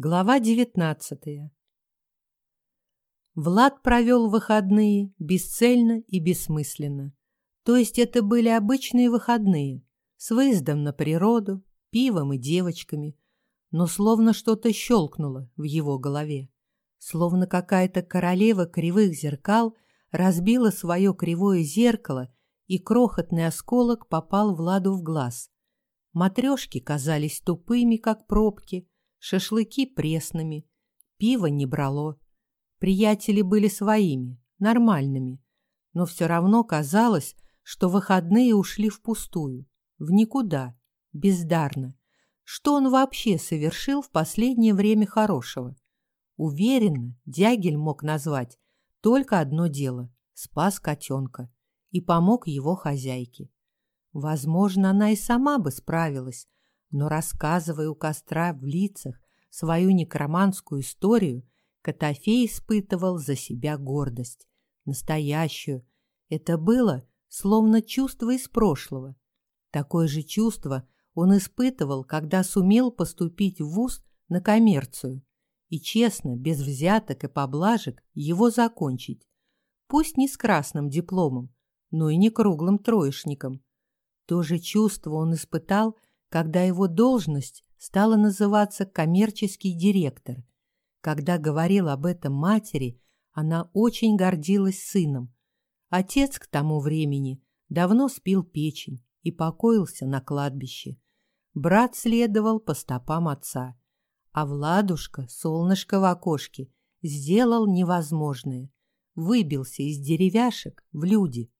Глава 19 Влад провел выходные бесцельно и бессмысленно. То есть это были обычные выходные, с выездом на природу, пивом и девочками, но словно что-то щелкнуло в его голове. Словно какая-то королева кривых зеркал разбила свое кривое зеркало, и крохотный осколок попал Владу в глаз. Матрешки казались тупыми, как пробки, шашлыки пресными, пиво не брало. Приятели были своими, нормальными, но все равно казалось, что выходные ушли впустую, в никуда, бездарно. Что он вообще совершил в последнее время хорошего? Уверенно, Дягель мог назвать только одно дело – спас котенка и помог его хозяйке. Возможно, она и сама бы справилась, но рассказывая у костра в лицах свою некроманскую историю, Котофей испытывал за себя гордость. Настоящую. Это было словно чувство из прошлого. Такое же чувство он испытывал, когда сумел поступить в вуз на коммерцию и честно, без взяток и поблажек, его закончить. Пусть не с красным дипломом, но и не круглым троечником. То же чувство он испытал, когда его должность стала называться коммерческий директор. Когда говорил об этом матери, она очень гордилась сыном. Отец к тому времени давно спил печень и покоился на кладбище. Брат следовал по стопам отца, а Владушка, солнышко в окошке, сделал невозможное. Выбился из деревяшек в люди.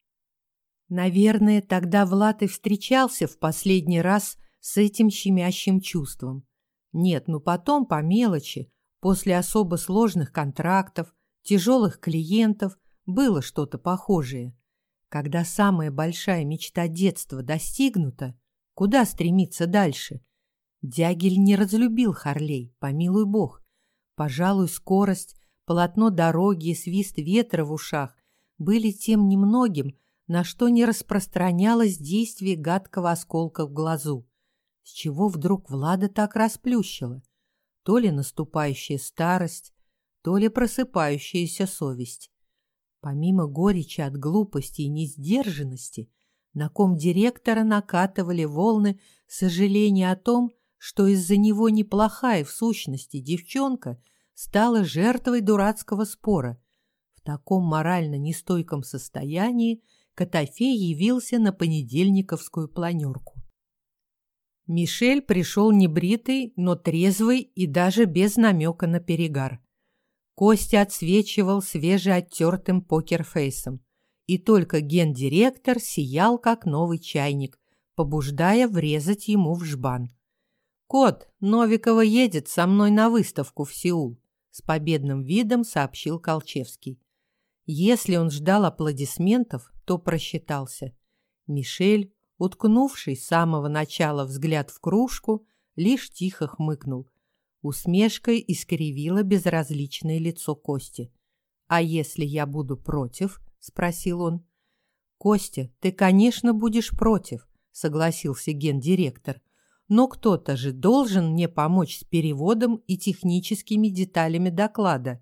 Наверное, тогда Влад и встречался в последний раз с этим щемящим чувством. Нет, ну потом по мелочи, после особо сложных контрактов, тяжелых клиентов, было что-то похожее. Когда самая большая мечта детства достигнута, куда стремиться дальше? Дягель не разлюбил Харлей, помилуй бог. Пожалуй, скорость, полотно дороги и свист ветра в ушах были тем немногим, на что не распространялось действие гадкого осколка в глазу. С чего вдруг Влада так расплющила? То ли наступающая старость, то ли просыпающаяся совесть. Помимо горечи от глупости и несдержанности, на ком директора накатывали волны сожаления о том, что из-за него неплохая в сущности девчонка стала жертвой дурацкого спора. В таком морально нестойком состоянии Котофей явился на понедельниковскую планерку. Мишель пришел небритый, но трезвый и даже без намека на перегар. Костя отсвечивал свежеоттертым покерфейсом, и только гендиректор сиял, как новый чайник, побуждая врезать ему в жбан. «Кот, Новикова едет со мной на выставку в Сеул», с победным видом сообщил Колчевский. Если он ждал аплодисментов, то просчитался. Мишель, уткнувший с самого начала взгляд в кружку, лишь тихо хмыкнул – Усмешкой искривила безразличное лицо Кости. «А если я буду против?» — спросил он. «Костя, ты, конечно, будешь против», — согласился гендиректор. «Но кто-то же должен мне помочь с переводом и техническими деталями доклада».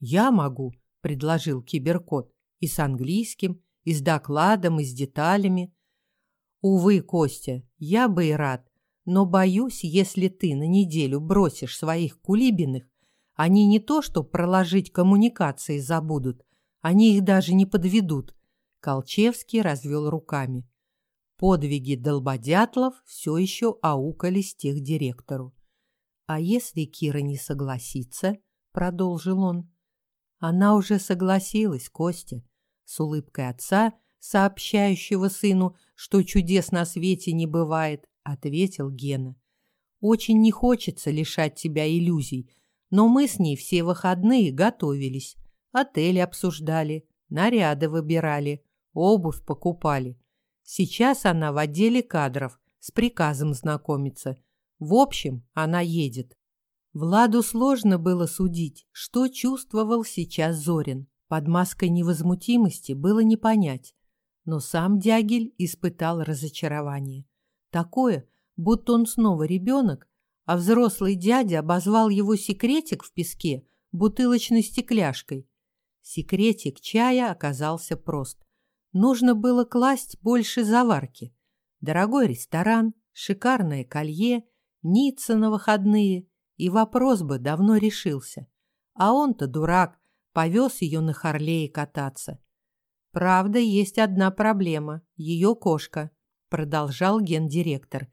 «Я могу», — предложил киберкот, «и с английским, и с докладом, и с деталями». «Увы, Костя, я бы и рад, но боюсь, если ты на неделю бросишь своих кулибиных, они не то что проложить коммуникации забудут, они их даже не подведут. Колчевский развел руками. Подвиги долбодятлов все еще аукались тех директору. «А если Кира не согласится?» — продолжил он. «Она уже согласилась, Костя», — с улыбкой отца, сообщающего сыну, что чудес на свете не бывает, — ответил Гена. «Очень не хочется лишать тебя иллюзий, но мы с ней все выходные готовились, отели обсуждали, наряды выбирали, обувь покупали. Сейчас она в отделе кадров, с приказом знакомиться. В общем, она едет». Владу сложно было судить, что чувствовал сейчас Зорин. Под маской невозмутимости было не понять. Но сам Дягель испытал разочарование. Такое, будто он снова ребенок, а взрослый дядя обозвал его секретик в песке бутылочной стекляшкой. Секретик чая оказался прост. Нужно было класть больше заварки. Дорогой ресторан, шикарное колье, Ницца на выходные, и вопрос бы давно решился. А он-то дурак, повез ее на Харлее кататься. Правда, есть одна проблема – ее кошка, продолжал гендиректор.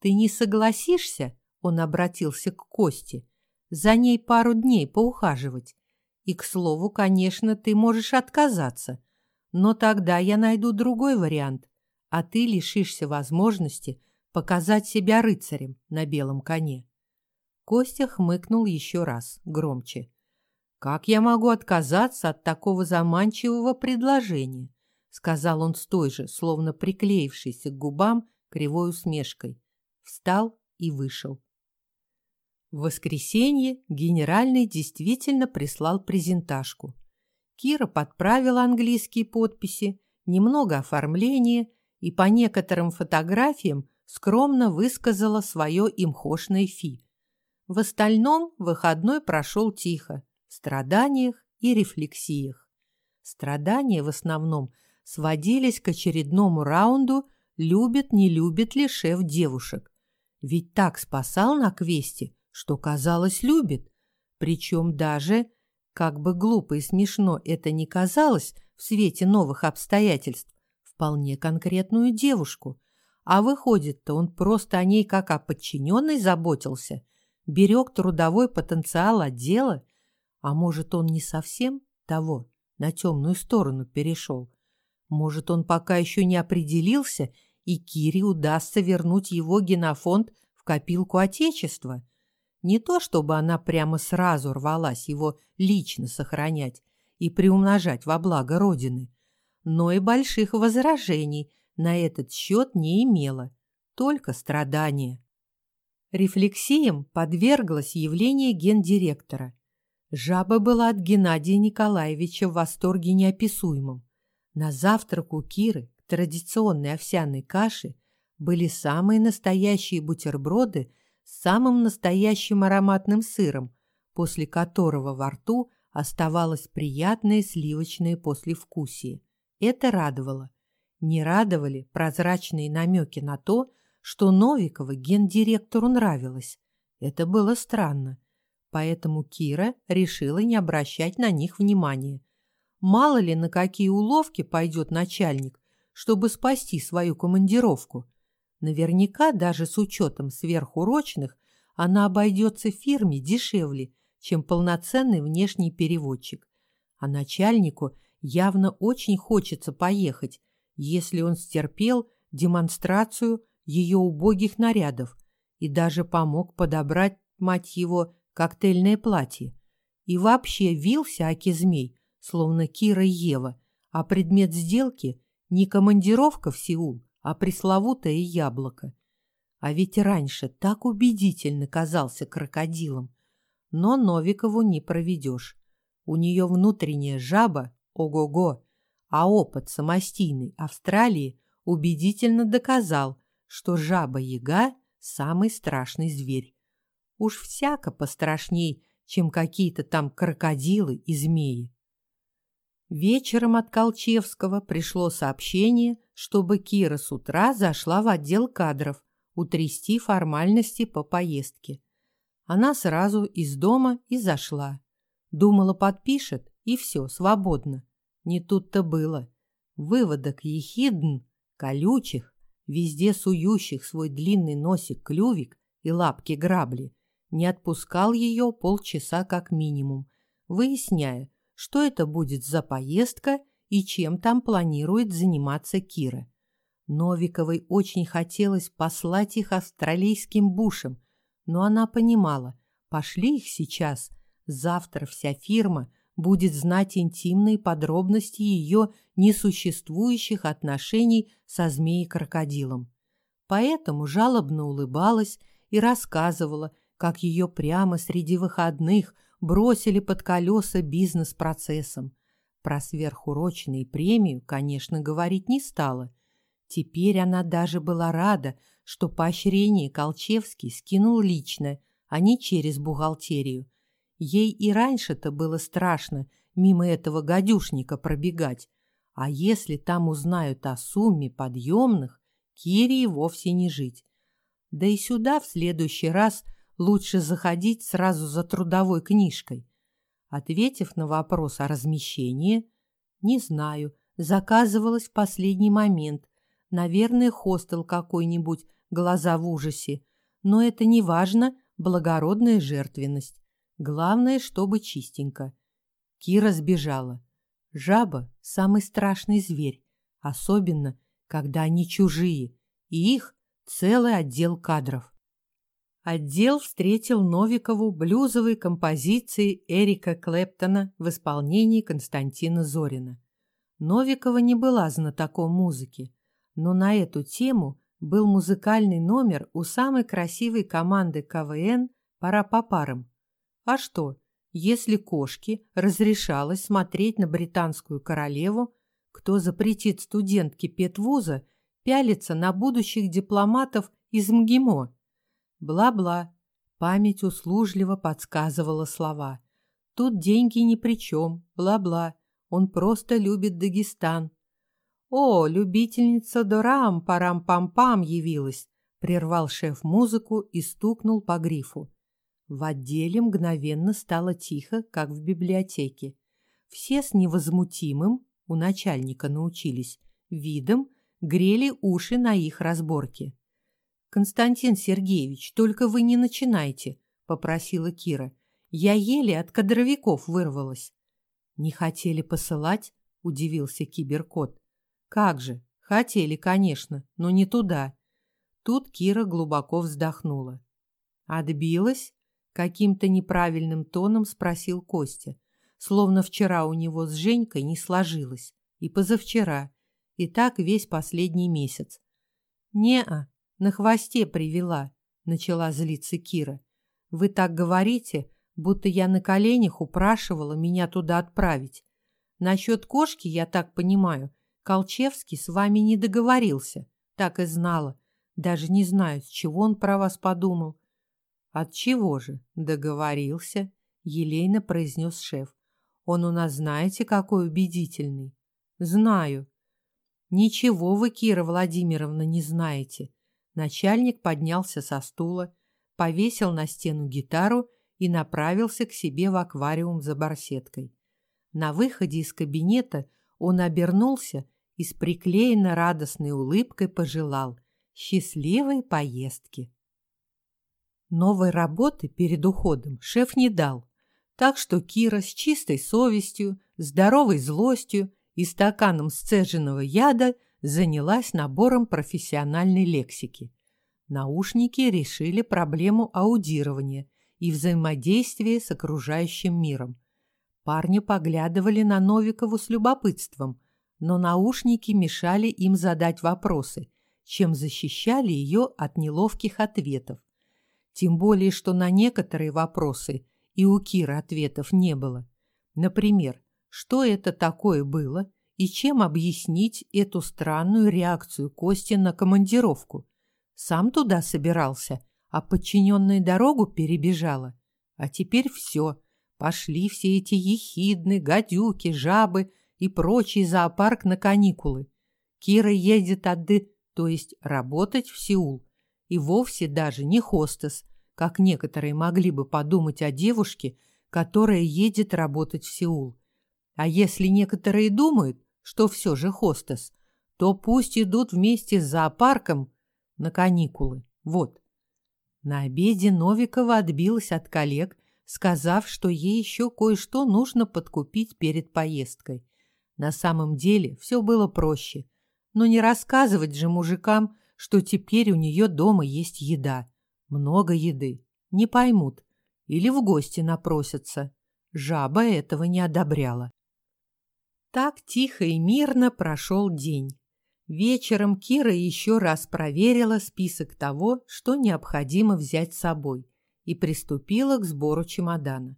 Ты не согласишься, он обратился к Косте, за ней пару дней поухаживать. И, к слову, конечно, ты можешь отказаться. Но тогда я найду другой вариант, а ты лишишься возможности показать себя рыцарем на белом коне. Костя хмыкнул еще раз, громче. «Как я могу отказаться от такого заманчивого предложения?» сказал он с той же, словно приклеившейся к губам, кривой усмешкой. Встал и вышел. В воскресенье генеральный действительно прислал презентажку. Кира подправила английские подписи, немного оформления и по некоторым фотографиям скромно высказала свое имхошное фи. В остальном выходной прошел тихо, страданиях и рефлексиях. Страдания в основном сводились к очередному раунду «любит-не любит ли шеф девушек». Ведь так спасал на квесте, что, казалось, любит. Причем даже, как бы глупо и смешно это ни казалось в свете новых обстоятельств, вполне конкретную девушку. А выходит-то он просто о ней как о подчиненной заботился, берег трудовой потенциал отдела. А может, он не совсем того, на темную сторону перешел. Может, он пока еще не определился, и Кире удастся вернуть его генофонд в копилку Отечества. Не то, чтобы она прямо сразу рвалась его лично сохранять и приумножать во благо Родины, но и больших возражений на этот счет не имела, только страдания. Рефлексиям подверглось явление гендиректора. Жаба была от Геннадия Николаевича в восторге неописуемом. На завтрак у Киры к традиционной овсяной каше были самые настоящие бутерброды с самым настоящим ароматным сыром, после которого во рту оставалось приятное сливочное послевкусие. Это радовало. Не радовали прозрачные намеки на то, что Новикова гендиректору нравилось. Это было странно. Поэтому Кира решила не обращать на них внимания. Мало ли, на какие уловки пойдет начальник, чтобы спасти свою командировку – Наверняка даже с учетом сверхурочных она обойдется фирме дешевле, чем полноценный внешний переводчик. А начальнику явно очень хочется поехать, если он стерпел демонстрацию ее убогих нарядов и даже помог подобрать, мать его, коктейльное платье. И вообще вился аки змей, словно Кира и Ева, а предмет сделки не командировка в Сеул, а пресловутое яблоко. А ведь раньше так убедительно казался крокодилом. Но Новикову не проведешь. У нее внутренняя жаба, ого-го, а опыт самостийной Австралии убедительно доказал, что жаба-яга – самый страшный зверь. Уж всяко пострашней, чем какие-то там крокодилы и змеи. Вечером от Колчевского пришло сообщение, чтобы Кира с утра зашла в отдел кадров утрясти формальности по поездке. Она сразу из дома и зашла. Думала, подпишет, и все, свободно. Не тут-то было. Выводок ехидн, колючих, везде сующих свой длинный носик клювик и лапки грабли, не отпускал ее полчаса как минимум, выясняя, что это будет за поездка и чем там планирует заниматься Кира. Новиковой очень хотелось послать их австралийским бушам, но она понимала, пошли их сейчас, завтра вся фирма будет знать интимные подробности ее несуществующих отношений со змеей-крокодилом. Поэтому жалобно улыбалась и рассказывала, как ее прямо среди выходных бросили под колеса бизнес-процессом, про сверхурочные премию, конечно, говорить не стала. Теперь она даже была рада, что поощрение Колчевский скинул лично, а не через бухгалтерию. Ей и раньше-то было страшно мимо этого гадюшника пробегать. А если там узнают о сумме подъемных, Кире и вовсе не жить. Да и сюда в следующий раз лучше заходить сразу за трудовой книжкой. Ответив на вопрос о размещении, не знаю, заказывалась в последний момент. Наверное, хостел какой-нибудь, глаза в ужасе. Но это не важно, благородная жертвенность. Главное, чтобы чистенько. Кира сбежала. Жаба – самый страшный зверь, особенно, когда они чужие, и их целый отдел кадров. Отдел встретил Новикову блюзовой композицией Эрика Клэптона в исполнении Константина Зорина. Новикова не была знатоком музыки, но на эту тему был музыкальный номер у самой красивой команды КВН «Пора по парам». А что, если кошке разрешалось смотреть на британскую королеву, кто запретит студентке педвуза пялиться на будущих дипломатов из МГИМО? Бла-бла. Память услужливо подсказывала слова. Тут деньги ни при чем, бла-бла. Он просто любит Дагестан. О, любительница Дорам парам-пам-пам явилась, прервал шеф музыку и стукнул по грифу. В отделе мгновенно стало тихо, как в библиотеке. Все с невозмутимым, у начальника научились, видом грели уши на их разборке. «Константин Сергеевич, только вы не начинайте», — попросила Кира. «Я еле от кадровиков вырвалась». «Не хотели посылать?» — удивился киберкот. «Как же, хотели, конечно, но не туда». Тут Кира глубоко вздохнула. «Отбилась?» — каким-то неправильным тоном спросил Костя. Словно вчера у него с Женькой не сложилось. И позавчера. И так весь последний месяц. «Не-а», на хвосте привела, начала злиться Кира. Вы так говорите, будто я на коленях упрашивала меня туда отправить. Насчет кошки, я так понимаю, Колчевский с вами не договорился. Так и знала. Даже не знаю, с чего он про вас подумал. От чего же? Договорился, елейно произнес шеф. Он у нас знаете, какой убедительный. Знаю. Ничего вы, Кира Владимировна, не знаете. Начальник поднялся со стула, повесил на стену гитару и направился к себе в аквариум за барсеткой. На выходе из кабинета он обернулся и с приклеенной радостной улыбкой пожелал счастливой поездки. Новой работы перед уходом шеф не дал, так что Кира с чистой совестью, здоровой злостью и стаканом сцеженного яда – занялась набором профессиональной лексики. Наушники решили проблему аудирования и взаимодействия с окружающим миром. Парни поглядывали на Новикову с любопытством, но наушники мешали им задать вопросы, чем защищали ее от неловких ответов. Тем более, что на некоторые вопросы и у Киры ответов не было. Например, что это такое было и чем объяснить эту странную реакцию Кости на командировку? Сам туда собирался, а подчиненная дорогу перебежала. А теперь все. Пошли все эти ехидны, гадюки, жабы и прочий зоопарк на каникулы. Кира едет отды, то есть работать в Сеул. И вовсе даже не хостес, как некоторые могли бы подумать о девушке, которая едет работать в Сеул. А если некоторые думают, что все же хостес, то пусть идут вместе с зоопарком на каникулы. Вот. На обеде Новикова отбилась от коллег, сказав, что ей еще кое-что нужно подкупить перед поездкой. На самом деле все было проще. Но не рассказывать же мужикам, что теперь у нее дома есть еда. Много еды. Не поймут. Или в гости напросятся. Жаба этого не одобряла. Так тихо и мирно прошел день. Вечером Кира еще раз проверила список того, что необходимо взять с собой, и приступила к сбору чемодана.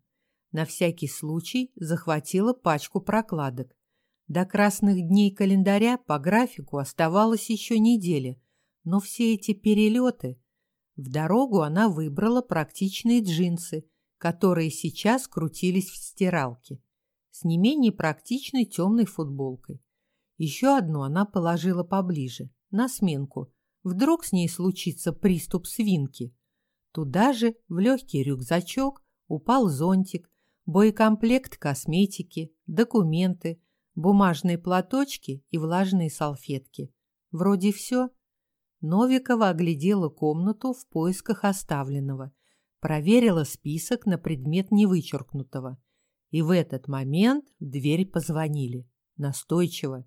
На всякий случай захватила пачку прокладок. До красных дней календаря по графику оставалась еще неделя, Но все эти перелеты... В дорогу она выбрала практичные джинсы, которые сейчас крутились в стиралке, с не менее практичной темной футболкой. Еще одну она положила поближе, на сменку. Вдруг с ней случится приступ свинки. Туда же, в легкий рюкзачок, упал зонтик, боекомплект косметики, документы, бумажные платочки и влажные салфетки. Вроде все. Новикова оглядела комнату в поисках оставленного, проверила список на предмет невычеркнутого. И в этот момент в дверь позвонили. Настойчиво.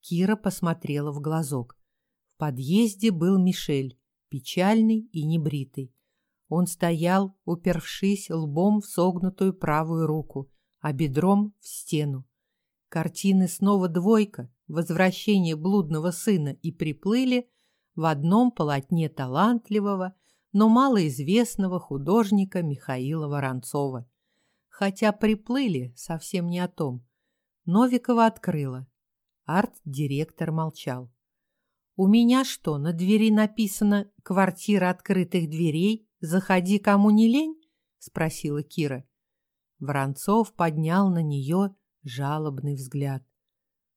Кира посмотрела в глазок. В подъезде был Мишель, печальный и небритый. Он стоял, упершись лбом в согнутую правую руку, а бедром в стену. Картины снова двойка, возвращение блудного сына и приплыли в одном полотне талантливого, но малоизвестного художника Михаила Воронцова. Хотя приплыли совсем не о том. Новикова открыла. Арт-директор молчал. «У меня что, на двери написано «Квартира открытых дверей»? Заходи, кому не лень?» — спросила Кира. Воронцов поднял на нее жалобный взгляд.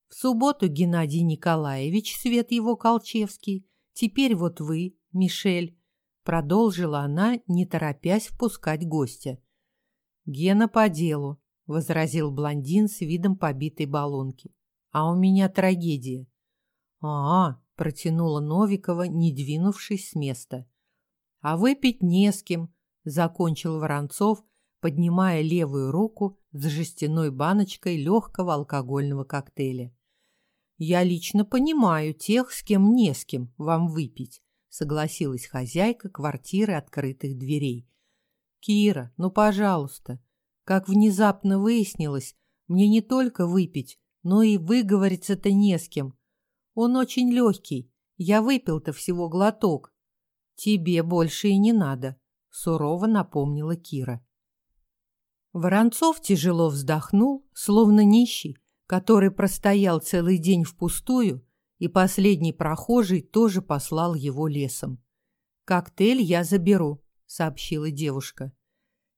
«В субботу Геннадий Николаевич, свет его Колчевский, теперь вот вы, Мишель», — продолжила она, не торопясь впускать гостя. «Гена по делу», — возразил блондин с видом побитой баллонки. «А у меня трагедия». «А-а», — протянула Новикова, не двинувшись с места. А выпить не с кем, закончил Воронцов, поднимая левую руку с жестяной баночкой легкого алкогольного коктейля. Я лично понимаю тех, с кем не с кем вам выпить, согласилась хозяйка квартиры открытых дверей. Кира, ну, пожалуйста. Как внезапно выяснилось, мне не только выпить, но и выговориться-то не с кем. Он очень легкий. Я выпил-то всего глоток. «Тебе больше и не надо», — сурово напомнила Кира. Воронцов тяжело вздохнул, словно нищий, который простоял целый день впустую, и последний прохожий тоже послал его лесом. «Коктейль я заберу», — сообщила девушка.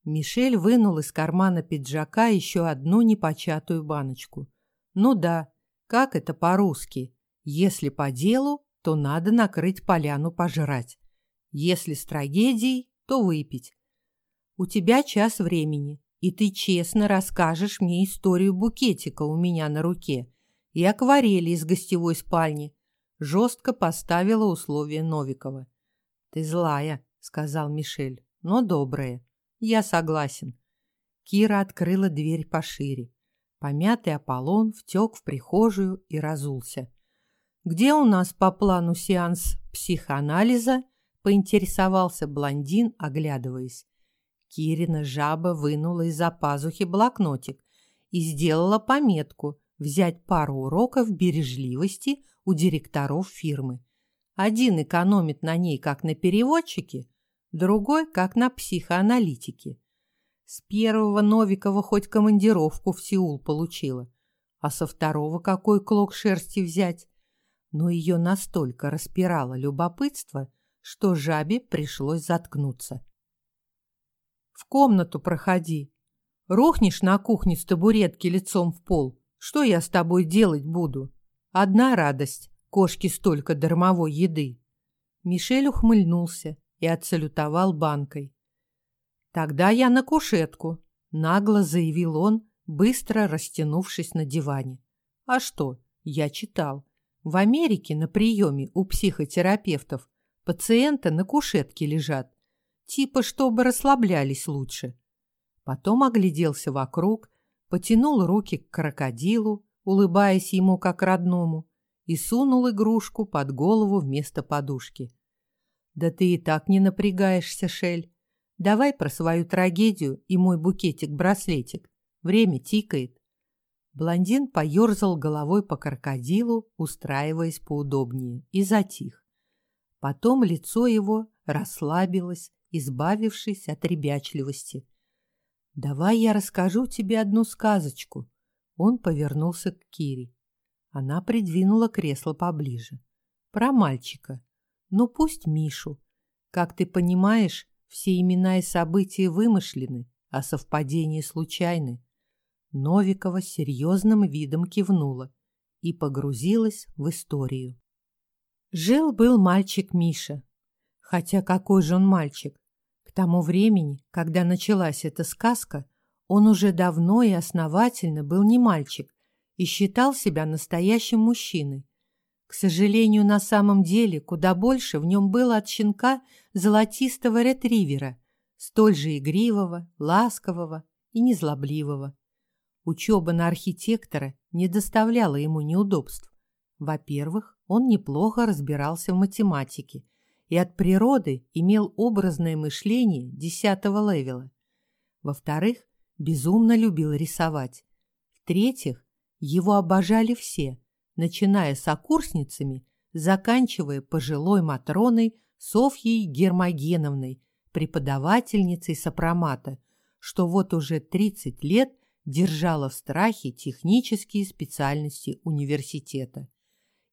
Мишель вынул из кармана пиджака еще одну непочатую баночку. «Ну да, как это по-русски? Если по делу, то надо накрыть поляну пожрать. Если с трагедией, то выпить. У тебя час времени, и ты честно расскажешь мне историю букетика у меня на руке и акварели из гостевой спальни. Жестко поставила условие Новикова. Ты злая, сказал Мишель, но добрая. Я согласен. Кира открыла дверь пошире. Помятый Аполлон втек в прихожую и разулся. Где у нас по плану сеанс психоанализа? поинтересовался блондин, оглядываясь. Кирина жаба вынула из-за пазухи блокнотик и сделала пометку взять пару уроков бережливости у директоров фирмы. Один экономит на ней как на переводчике, другой как на психоаналитике. С первого Новикова хоть командировку в Сеул получила, а со второго какой клок шерсти взять? Но ее настолько распирало любопытство, что жабе пришлось заткнуться. «В комнату проходи. Рухнешь на кухне с табуретки лицом в пол. Что я с тобой делать буду? Одна радость — кошки столько дармовой еды». Мишель ухмыльнулся и отсалютовал банкой. «Тогда я на кушетку», — нагло заявил он, быстро растянувшись на диване. «А что? Я читал. В Америке на приеме у психотерапевтов Пациенты на кушетке лежат, типа чтобы расслаблялись лучше. Потом огляделся вокруг, потянул руки к крокодилу, улыбаясь ему как родному, и сунул игрушку под голову вместо подушки. «Да ты и так не напрягаешься, Шель. Давай про свою трагедию и мой букетик-браслетик. Время тикает». Блондин поерзал головой по крокодилу, устраиваясь поудобнее, и затих. Потом лицо его расслабилось, избавившись от ребячливости. «Давай я расскажу тебе одну сказочку». Он повернулся к Кире. Она придвинула кресло поближе. «Про мальчика. Ну пусть Мишу. Как ты понимаешь, все имена и события вымышлены, а совпадения случайны. Новикова серьезным видом кивнула и погрузилась в историю. Жил-был мальчик Миша. Хотя какой же он мальчик? К тому времени, когда началась эта сказка, он уже давно и основательно был не мальчик и считал себя настоящим мужчиной. К сожалению, на самом деле куда больше в нем было от щенка золотистого ретривера, столь же игривого, ласкового и незлобливого. Учеба на архитектора не доставляла ему неудобств. Во-первых, он неплохо разбирался в математике и от природы имел образное мышление десятого левела. Во-вторых, безумно любил рисовать. В-третьих, его обожали все, начиная с окурсницами, заканчивая пожилой Матроной Софьей Гермогеновной, преподавательницей сопромата, что вот уже 30 лет держала в страхе технические специальности университета.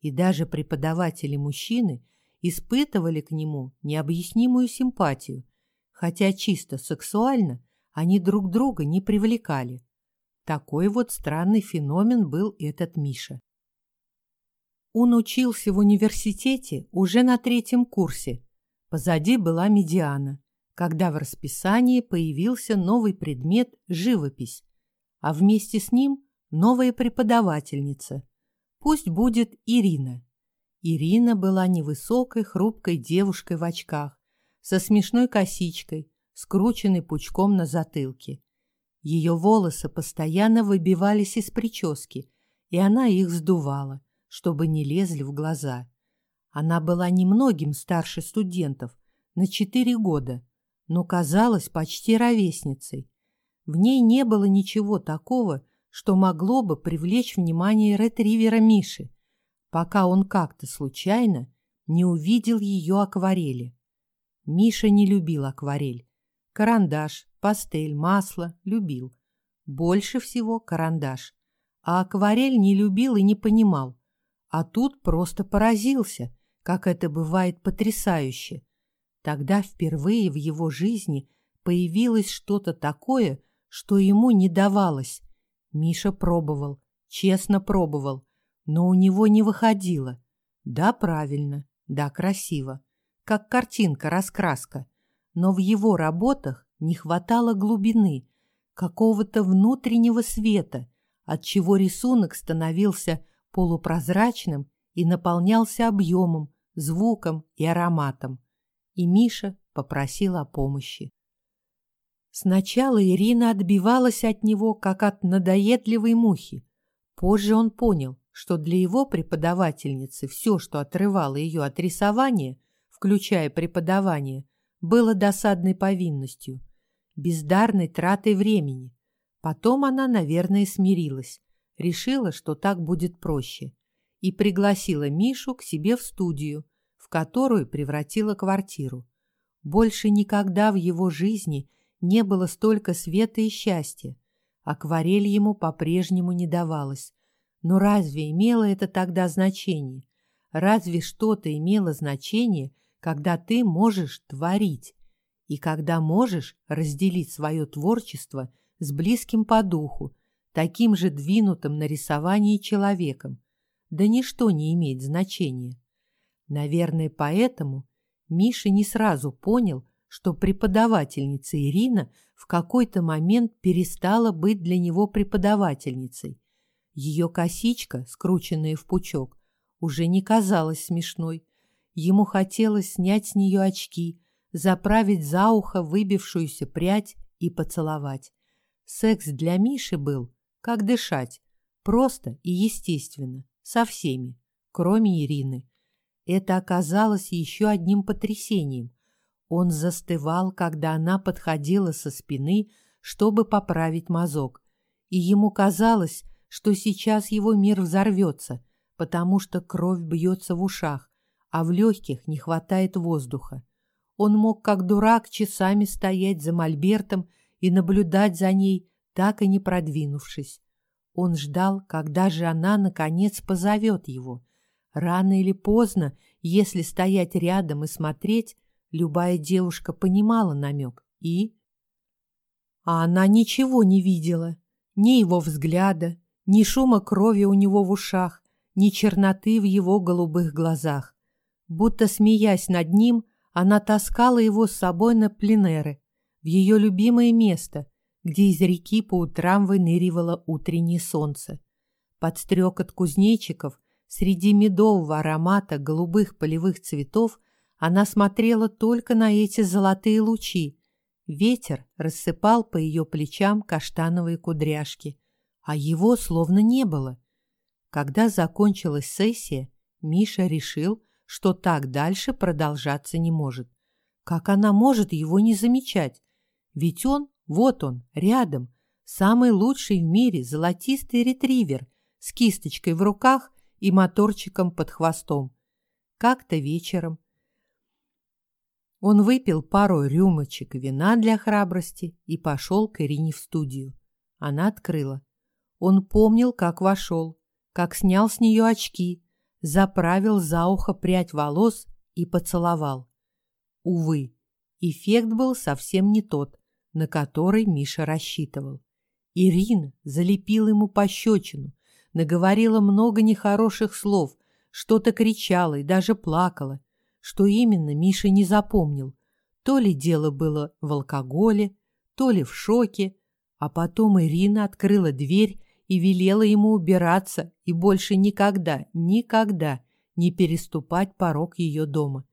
И даже преподаватели-мужчины испытывали к нему необъяснимую симпатию, хотя чисто сексуально они друг друга не привлекали. Такой вот странный феномен был этот Миша. Он учился в университете уже на третьем курсе. Позади была медиана, когда в расписании появился новый предмет «живопись», а вместе с ним новая преподавательница. Пусть будет Ирина. Ирина была невысокой, хрупкой девушкой в очках, со смешной косичкой, скрученной пучком на затылке. Ее волосы постоянно выбивались из прически, и она их сдувала, чтобы не лезли в глаза. Она была немногим старше студентов, на четыре года, но казалась почти ровесницей. В ней не было ничего такого, что могло бы привлечь внимание ретривера Миши, пока он как-то случайно не увидел ее акварели. Миша не любил акварель. Карандаш, пастель, масло любил. Больше всего карандаш. А акварель не любил и не понимал. А тут просто поразился, как это бывает потрясающе. Тогда впервые в его жизни появилось что-то такое, что ему не давалось. Миша пробовал, честно пробовал, но у него не выходило. Да, правильно, да, красиво, как картинка-раскраска. Но в его работах не хватало глубины, какого-то внутреннего света, от чего рисунок становился полупрозрачным и наполнялся объемом, звуком и ароматом. И Миша попросил о помощи. Сначала Ирина отбивалась от него, как от надоедливой мухи. Позже он понял, что для его преподавательницы все, что отрывало ее от рисования, включая преподавание, было досадной повинностью, бездарной тратой времени. Потом она, наверное, смирилась, решила, что так будет проще, и пригласила Мишу к себе в студию, в которую превратила квартиру. Больше никогда в его жизни не было столько света и счастья. Акварель ему по-прежнему не давалась. Но разве имело это тогда значение? Разве что-то имело значение, когда ты можешь творить и когда можешь разделить свое творчество с близким по духу, таким же двинутым на рисовании человеком? Да ничто не имеет значения. Наверное, поэтому Миша не сразу понял, что преподавательница Ирина в какой-то момент перестала быть для него преподавательницей. Ее косичка, скрученная в пучок, уже не казалась смешной. Ему хотелось снять с нее очки, заправить за ухо выбившуюся прядь и поцеловать. Секс для Миши был, как дышать, просто и естественно, со всеми, кроме Ирины. Это оказалось еще одним потрясением. Он застывал, когда она подходила со спины, чтобы поправить мазок, и ему казалось, что сейчас его мир взорвется, потому что кровь бьется в ушах, а в легких не хватает воздуха. Он мог, как дурак, часами стоять за мольбертом и наблюдать за ней, так и не продвинувшись. Он ждал, когда же она, наконец, позовет его. Рано или поздно Если стоять рядом и смотреть, любая девушка понимала намек. И... А она ничего не видела. Ни его взгляда, ни шума крови у него в ушах, ни черноты в его голубых глазах. Будто смеясь над ним, она таскала его с собой на пленеры, в ее любимое место, где из реки по утрам выныривало утреннее солнце. Под стрекот кузнечиков, среди медового аромата голубых полевых цветов, она смотрела только на эти золотые лучи. Ветер рассыпал по ее плечам каштановые кудряшки, а его словно не было. Когда закончилась сессия, Миша решил, что так дальше продолжаться не может. Как она может его не замечать? Ведь он, вот он, рядом, самый лучший в мире золотистый ретривер с кисточкой в руках и моторчиком под хвостом. Как-то вечером он выпил пару рюмочек вина для храбрости и пошел к Ирине в студию. Она открыла. Он помнил, как вошел, как снял с нее очки, заправил за ухо прядь волос и поцеловал. Увы, эффект был совсем не тот, на который Миша рассчитывал. Ирина залепила ему пощечину, наговорила много нехороших слов, что-то кричала и даже плакала. Что именно, Миша не запомнил. То ли дело было в алкоголе, то ли в шоке, а потом Ирина открыла дверь и велела ему убираться и больше никогда, никогда не переступать порог ее дома.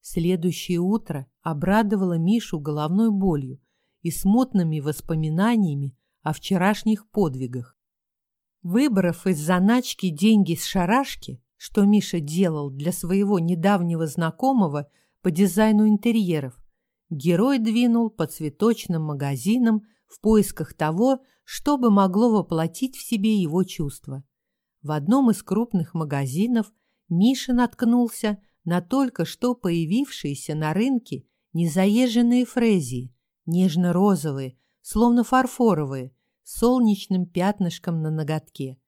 Следующее утро обрадовало Мишу головной болью и смутными воспоминаниями о вчерашних подвигах. Выбрав из заначки деньги с шарашки, что Миша делал для своего недавнего знакомого по дизайну интерьеров, герой двинул по цветочным магазинам в поисках того, что бы могло воплотить в себе его чувства. В одном из крупных магазинов Миша наткнулся на только что появившиеся на рынке незаезженные фрезии, нежно-розовые, словно фарфоровые, с солнечным пятнышком на ноготке.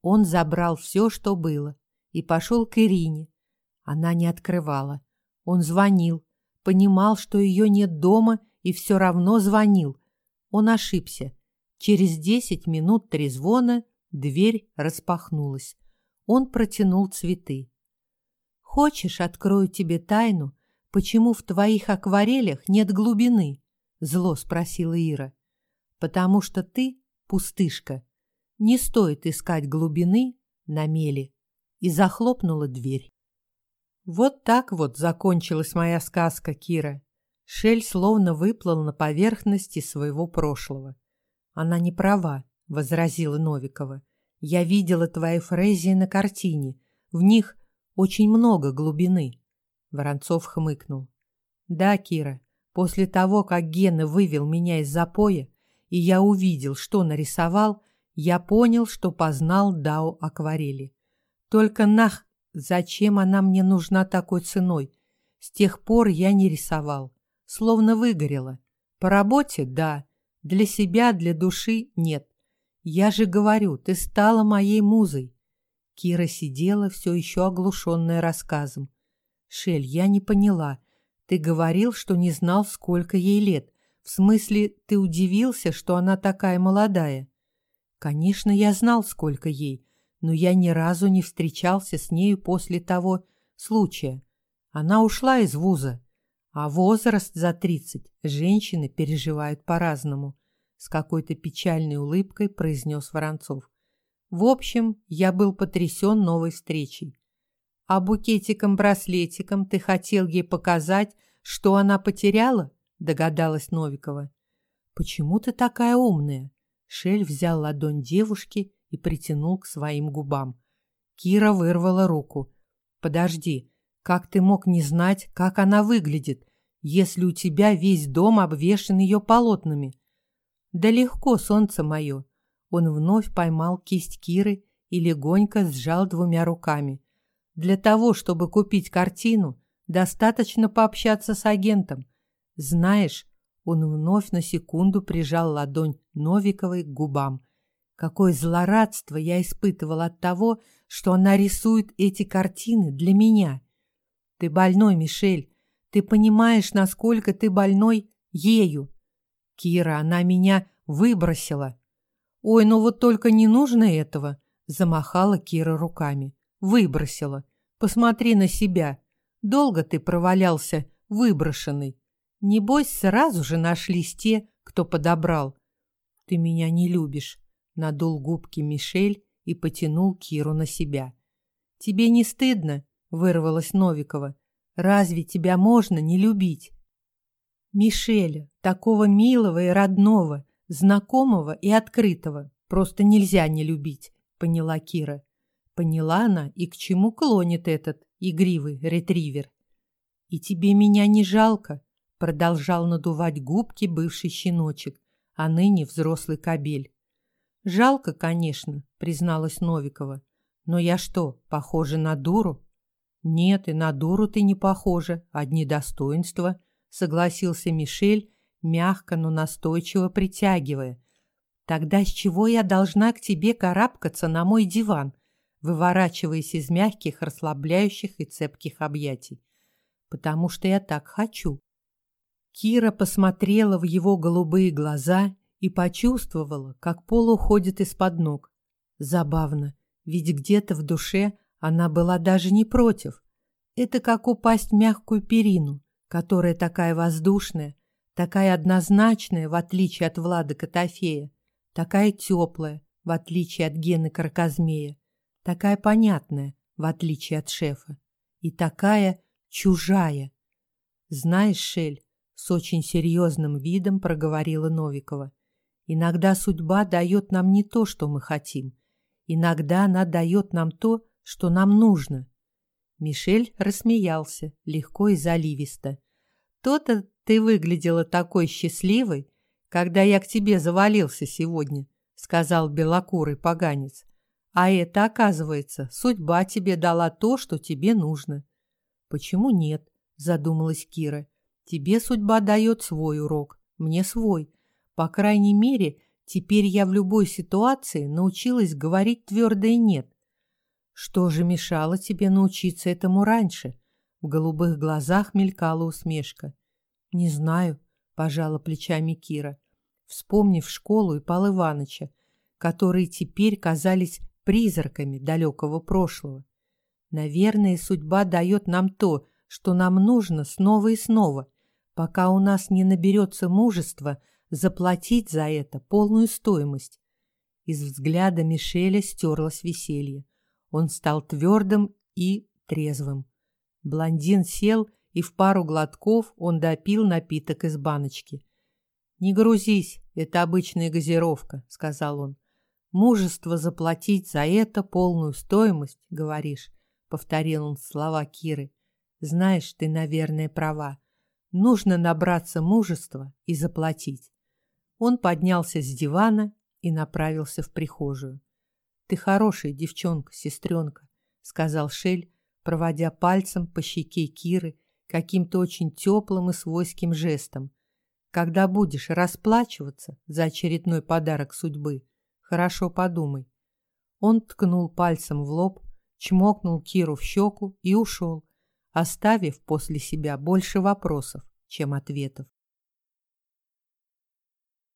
Он забрал все, что было, и пошел к Ирине. Она не открывала. Он звонил, понимал, что ее нет дома, и все равно звонил. Он ошибся. Через десять минут трезвона дверь распахнулась. Он протянул цветы. «Хочешь, открою тебе тайну, почему в твоих акварелях нет глубины?» Зло спросила Ира. «Потому что ты пустышка. Не стоит искать глубины на мели». И захлопнула дверь. Вот так вот закончилась моя сказка, Кира. Шель словно выплыл на поверхности своего прошлого. Она не права, возразила Новикова. Я видела твои фрезии на картине. В них очень много глубины. Воронцов хмыкнул. Да, Кира, после того, как Гена вывел меня из запоя, и я увидел, что нарисовал, я понял, что познал Дао акварели. Только нах, зачем она мне нужна такой ценой? С тех пор я не рисовал, словно выгорела. По работе – да, для себя, для души нет. Я же говорю, ты стала моей музой. Кира сидела, все еще оглушенная рассказом. Шель, я не поняла. Ты говорил, что не знал, сколько ей лет. В смысле, ты удивился, что она такая молодая? Конечно, я знал, сколько ей, но я ни разу не встречался с нею после того случая. Она ушла из вуза, а возраст за тридцать женщины переживают по-разному, с какой-то печальной улыбкой произнес Воронцов. В общем, я был потрясен новой встречей. А букетиком-браслетиком ты хотел ей показать, что она потеряла? догадалась Новикова. Почему ты такая умная? Шель взял ладонь девушки и притянул к своим губам. Кира вырвала руку. Подожди, как ты мог не знать, как она выглядит, если у тебя весь дом обвешан ее полотнами? Да легко, солнце мое. Он вновь поймал кисть Киры и легонько сжал двумя руками. Для того, чтобы купить картину, достаточно пообщаться с агентом. Знаешь, он вновь на секунду прижал ладонь Новиковой к губам. Какое злорадство я испытывал от того, что она рисует эти картины для меня. Ты больной, Мишель. Ты понимаешь, насколько ты больной ею. Кира, она меня выбросила. Ой, ну вот только не нужно этого, замахала Кира руками. Выбросила. Посмотри на себя. Долго ты провалялся выброшенный. Небось, сразу же нашлись те, кто подобрал. Ты меня не любишь, надул губки Мишель и потянул Киру на себя. Тебе не стыдно? вырвалась Новикова. Разве тебя можно не любить? Мишеля, такого милого и родного, знакомого и открытого, просто нельзя не любить, поняла Кира. Поняла она и к чему клонит этот игривый ретривер. И тебе меня не жалко, продолжал надувать губки бывший щеночек, а ныне взрослый кобель. Жалко, конечно, призналась Новикова. Но я что, похожа на дуру? Нет, и на дуру ты не похожа, одни достоинства, согласился Мишель, мягко, но настойчиво притягивая. Тогда с чего я должна к тебе карабкаться на мой диван, выворачиваясь из мягких, расслабляющих и цепких объятий? Потому что я так хочу. Кира посмотрела в его голубые глаза и почувствовала, как пол уходит из-под ног. Забавно, ведь где-то в душе она была даже не против. Это как упасть в мягкую перину, которая такая воздушная, такая однозначная, в отличие от Влада Котофея, такая теплая, в отличие от Гены Карказмея, такая понятная, в отличие от шефа, и такая чужая. Знаешь, Шель, с очень серьезным видом проговорила Новикова, иногда судьба дает нам не то, что мы хотим, иногда она дает нам то, что нам нужно. Мишель рассмеялся, легко и заливисто. То-то ты выглядела такой счастливой, когда я к тебе завалился сегодня, сказал белокурый поганец. А это, оказывается, судьба тебе дала то, что тебе нужно. Почему нет? задумалась Кира. Тебе судьба дает свой урок, мне свой. По крайней мере, теперь я в любой ситуации научилась говорить твердое нет. Что же мешало тебе научиться этому раньше? В голубых глазах мелькала усмешка. Не знаю, пожала плечами Кира, вспомнив школу и Пал Иваныча, которые теперь казались призраками далекого прошлого. Наверное, судьба дает нам то, что нам нужно снова и снова, пока у нас не наберется мужества заплатить за это полную стоимость. Из взгляда Мишеля стерлось веселье. Он стал твердым и трезвым. Блондин сел, и в пару глотков он допил напиток из баночки. «Не грузись, это обычная газировка», — сказал он. «Мужество заплатить за это полную стоимость, говоришь», — повторил он слова Киры. «Знаешь, ты, наверное, права. Нужно набраться мужества и заплатить». Он поднялся с дивана и направился в прихожую. Ты хорошая девчонка, сестренка, сказал Шель, проводя пальцем по щеке Киры каким-то очень теплым и свойским жестом. Когда будешь расплачиваться за очередной подарок судьбы, хорошо подумай. Он ткнул пальцем в лоб, чмокнул Киру в щеку и ушел, оставив после себя больше вопросов, чем ответов.